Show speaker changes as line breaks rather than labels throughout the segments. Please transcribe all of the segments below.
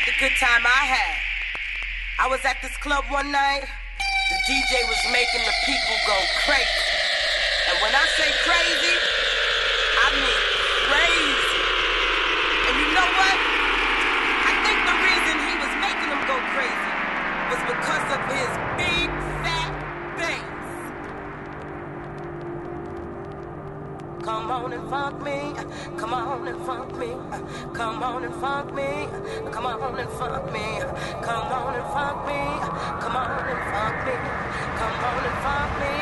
about the good time I had. I was at this club one night. The DJ was making the people go crazy. And when I say crazy, I mean crazy. And you know what? I think the reason he was making them go crazy was because of his big on and funk me, come on and funk me, come on and funk me, come on and funk me, come on and funk me, come on and funk me, come on and funk me,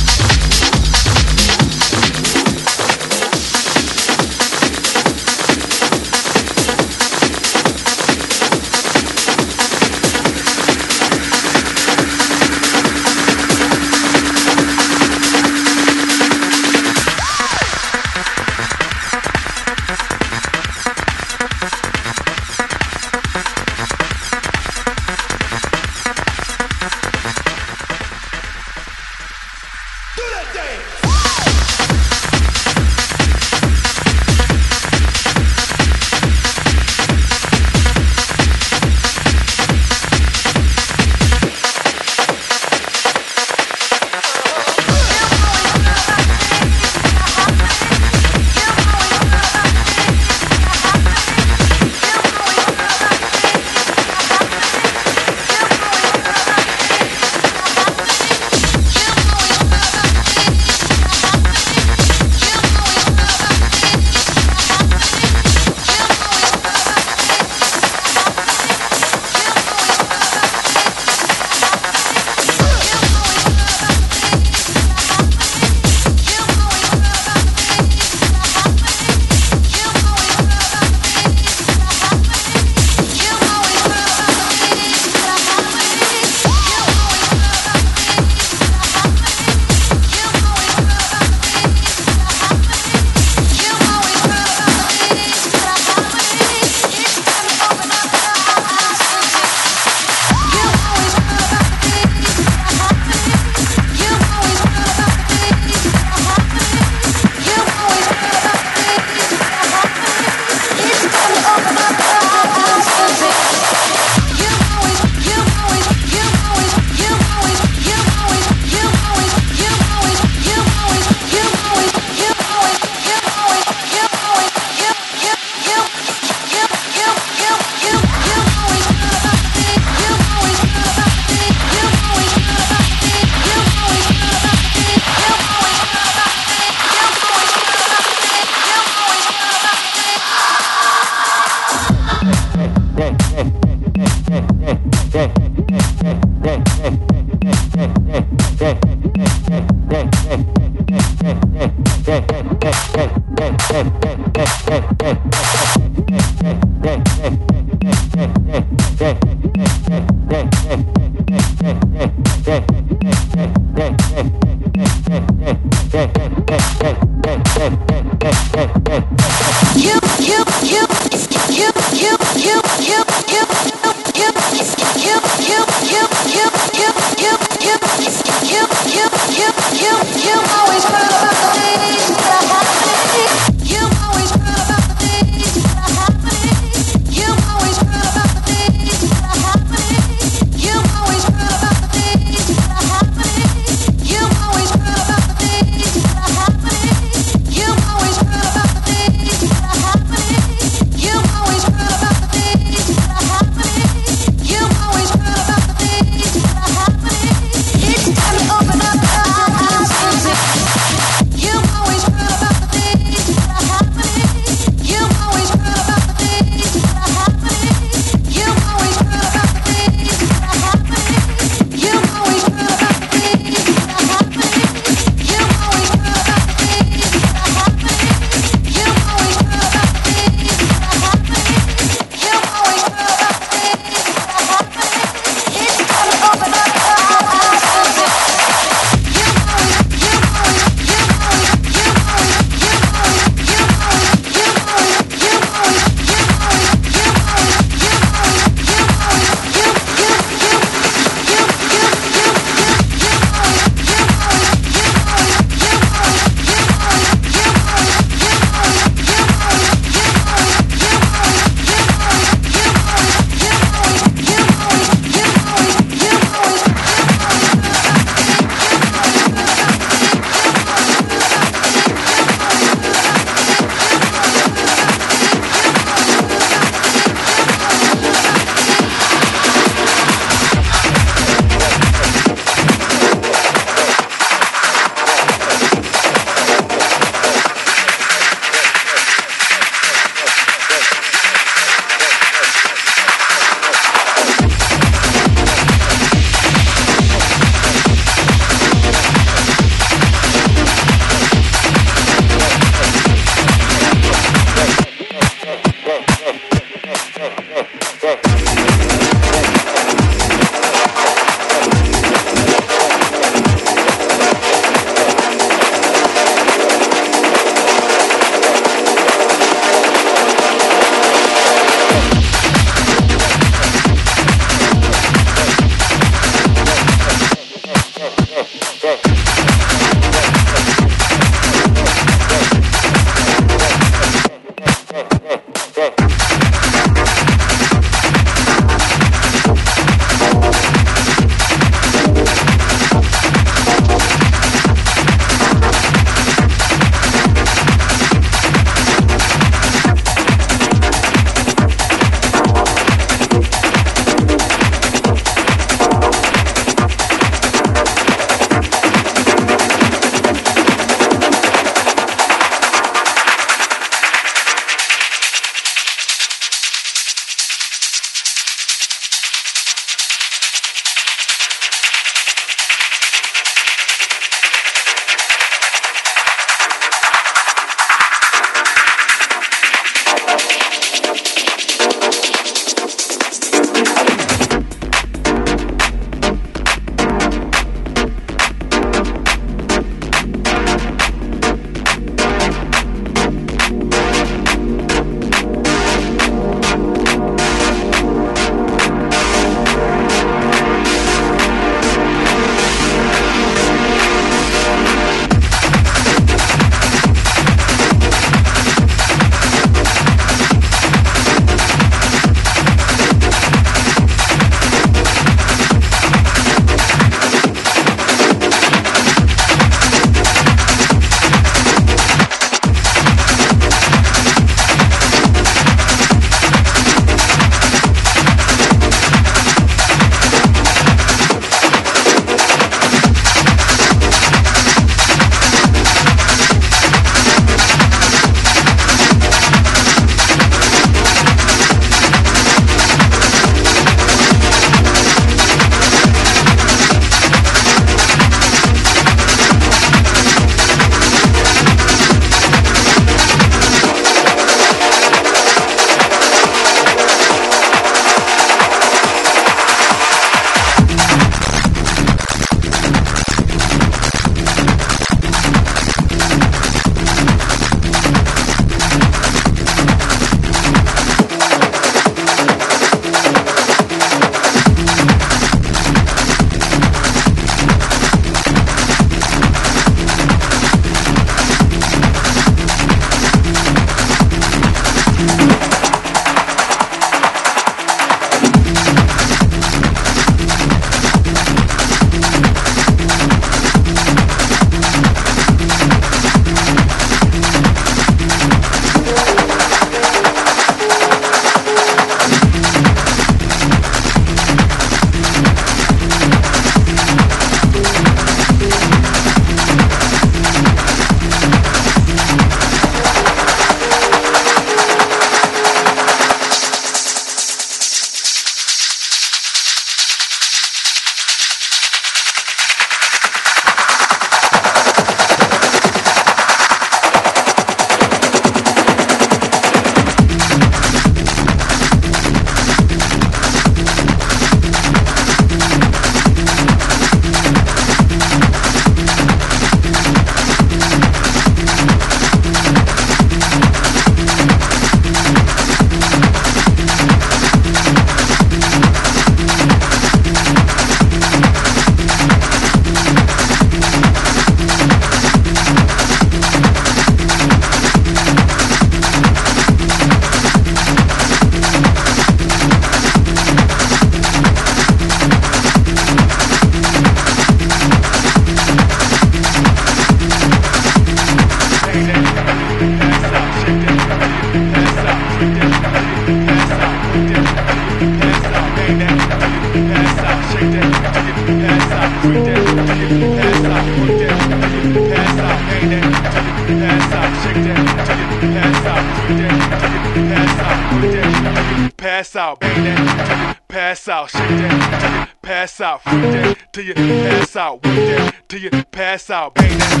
till you pass out, bang that,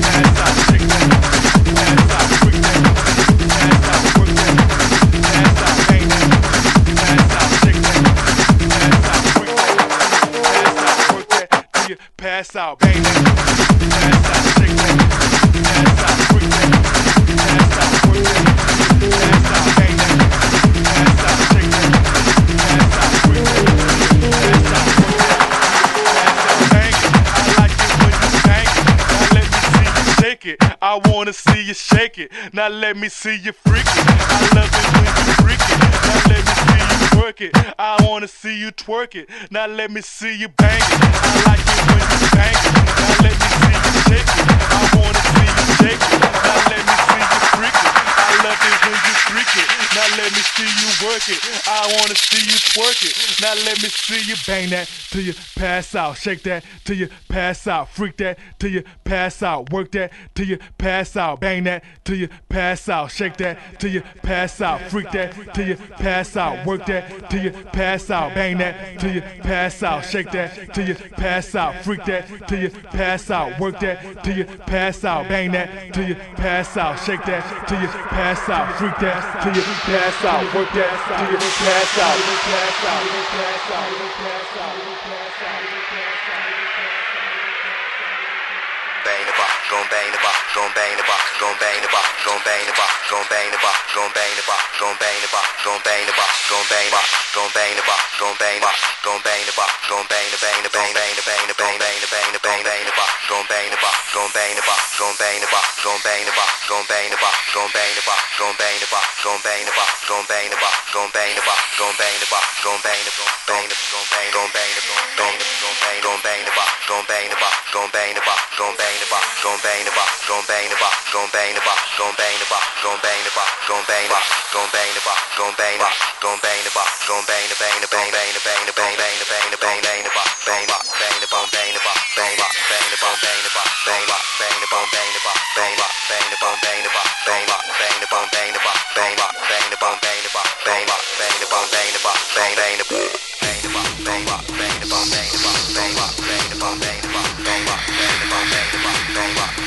pass out, shake that, pass out, quick that, pass out, quick that, pass out, bang that, pass out, shake that, pass out, quick that, pass out, quick that, till you pass out, bang that. Now let me see you freak it. I love it when you freak it. Now let me see you twerk it. I wanna see you twerk it. Now let me see you bang it. I like it when you bang it. Now let me see you shake it. I wanna see you shake it. Now let me see you freak it. I love it when you freak it. Now let me see you work it. I wanna see you twerk it. Now let me see you bang that till you pass out. Shake that till you pass out. Freak that till you pass out. Work that till you pass out. Bang that till you pass out. Shake that till you pass out. Freak that till you pass out. Work that till you pass out. Bang that till you pass out. Shake that till you pass out. Freak that till you pass out. Work that till you pass out. Bang that that till you pass out. Shake that till you pass out. Freak that till you pass out. Work that till you pass out. Pass out. Pass out. Pass out.
Pass out. Bang the box. Gonna bang. zo'n bang the box, bak, zo'n the box, de bang zo'n box, in bang the zo'n bij bang the box, zo'n bang the box, bak, zo'n the box, de bang zo'n box, in bang the zo'n bij bang the box, zo'n bang the box, bak, zo'n the in de bang zo'n bij in de bak, zo'n bij bang the bak, zo'n bij in zo'n bij zo'n bij zo'n bij zo'n bij zo'n bij zo'n bij zo'n bij zo'n bij zo'n bij zo'n bij zo'n bij bang the zo'n bij zo'n bij zo'n bij zo'n bij in de bak, zo'n bij de bak, kom bij de bak, kom bij de bak, kom bij de bak, kom bij de bak, kom bij de bak, kom bij the bak, kom bij the bak, kom bij de bij de bij de bij de bij de bij de bij de bij de bij de bak, bij de bak, bij de the bij de bak, bij de bak, bij the bak, bij bang bang bang bang bang bang bang bang bang